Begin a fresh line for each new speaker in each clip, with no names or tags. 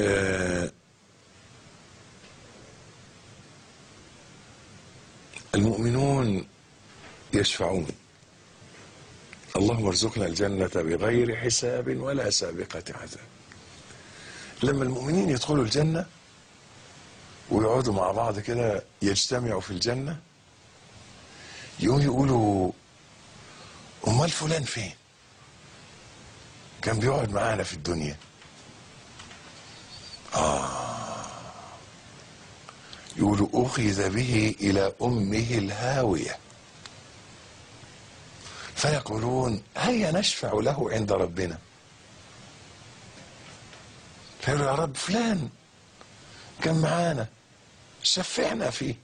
آه المؤمنون يشفعون. اللهم ارزقنا الجنة بغير حساب ولا سابقة عذاب. لما المؤمنين يدخلوا الجنة ويقعدوا مع بعض كده يجتمعوا في الجنة يقوم يقولوا أمال فلان فين؟ كان بيقعد معانا في الدنيا. يقولوا أخذ به إلى أمه الهاوية. فيقولون هيا نشفع له عند ربنا؟ فيقولوا يا رب فلان كان معانا شفعنا فيه.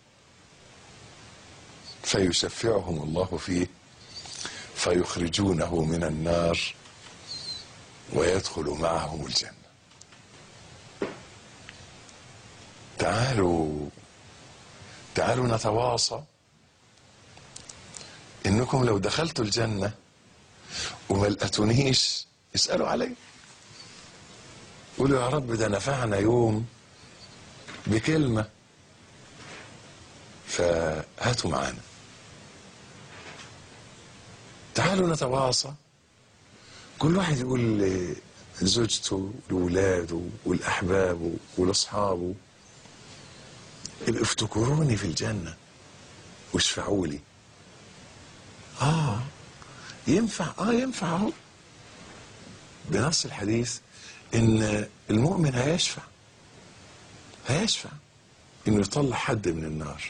فيشفعهم الله فيه فيخرجونه من النار ويدخل معهم الجنة. تعالوا تعالوا نتواصى إنكم لو دخلتوا الجنة وما لقيتونيش اسألوا علي. قولوا يا رب ده نفعنا يوم بكلمة. فهاتوا معانا. تعالوا نتواصى كل واحد يقول لزوجته لولاده ولأحبابه ولأصحابه ابقوا افتكروني في الجنة. واشفعوا لي؟ آه ينفع آه ينفع أهو. بنص الحديث إن المؤمن هيشفع هيشفع إنه يطلع حد من النار.